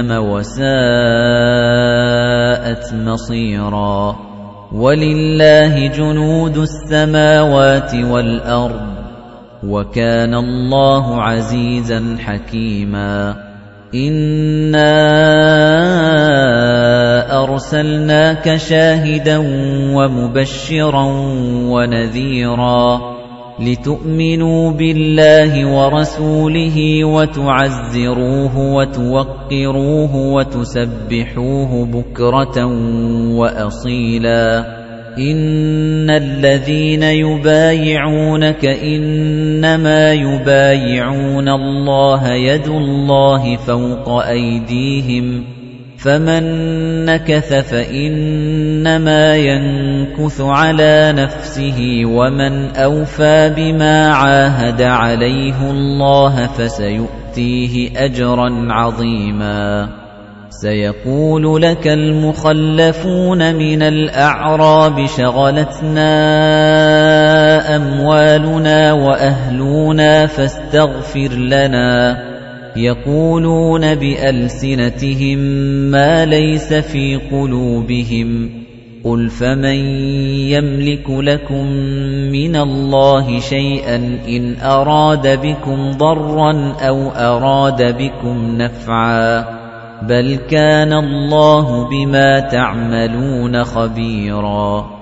وساءت مصيرا. ولله جنود السماوات والأرض وكان الله عزيزا حكيما. إِنَّا أَرْسَلْنَاكَ شَاهِدًا وَمُبَشِّرًا وَنَذِيرًا. لِتُؤْمِنُوا بِاللَّهِ وَرَسُولِهِ وَتُعَزِّرُوهُ وَتُوَقِّرُوهُ وَتُسَبِّحُوهُ بُكْرَةً وَأَصِيلًا. إِنَّ الَّذِينَ يُبَايِعُونَكَ إِنَّمَا يُبَايِعُونَ اللَّهَ يَدُ اللَّهِ فَوْقَ أَيْدِيهِمْ فَمَن نَّكَثَ فَإِنَّمَا يَنكُثُ عَلَى نَفْسِهِ وَمَنْ أَوْفَىٰ بِمَا عَاهَدَ عَلَيْهِ اللَّهَ فَسَيُؤْتِيهِ أَجْرًا عَظِيمًا سيقول لك المخلفون من الأعراب شغلتنا أموالنا وأهلنا فاستغفر لنا يقولون بألسنتهم ما ليس في قلوبهم قل فمن يملك لكم من الله شيئا إن أراد بكم ضرا أو أراد بكم نفعا بل كان الله بما تعملون خبيرا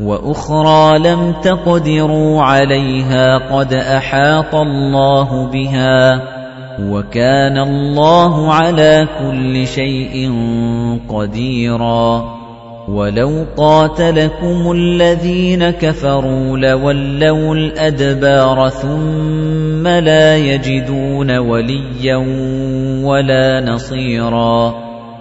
وَأُخْرَى لَمْ تَقْدِرُوا عَلَيْهَا قَدْ أَحَاطَ اللَّهُ بِهَا وَكَانَ اللَّهُ عَلَى كُلِّ شَيْءٍ قَدِيرًا وَلَوْ قَاتَلَكُمُ الَّذِينَ كَفَرُوا لَوَلَّوُا الْأَدْبَارَ ثُمَّ لَا يَجِدُونَ وَلِيًّا وَلَا نَصِيرًا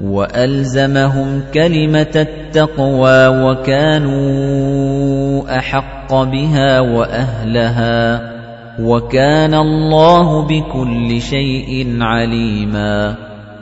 وَأَلْزَمَهُمْ كَلِمَةَ التَّقْوَى وَكَانُوا أَحَقَّ بِهَا وَأَهْلَهَا وَكَانَ اللَّهُ بِكُلِّ شَيْءٍ عَلِيمًا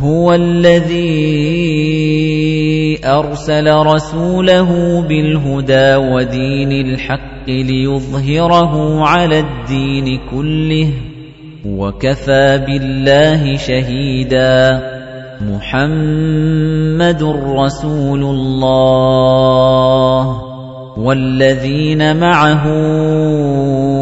هُوَ الَّذِي أَرْسَلَ رَسُولَهُ بِالْهُدَى وَدِينِ الْحَقِّ لِيُظْهِرَهُ عَلَى الدِّينِ كُلِّهِ وَكَفَى بِاللَّهِ شَهِيدًا. مُحَمَّدٌ رَّسُولُ اللَّهِ وَالَّذِينَ مَعَهُ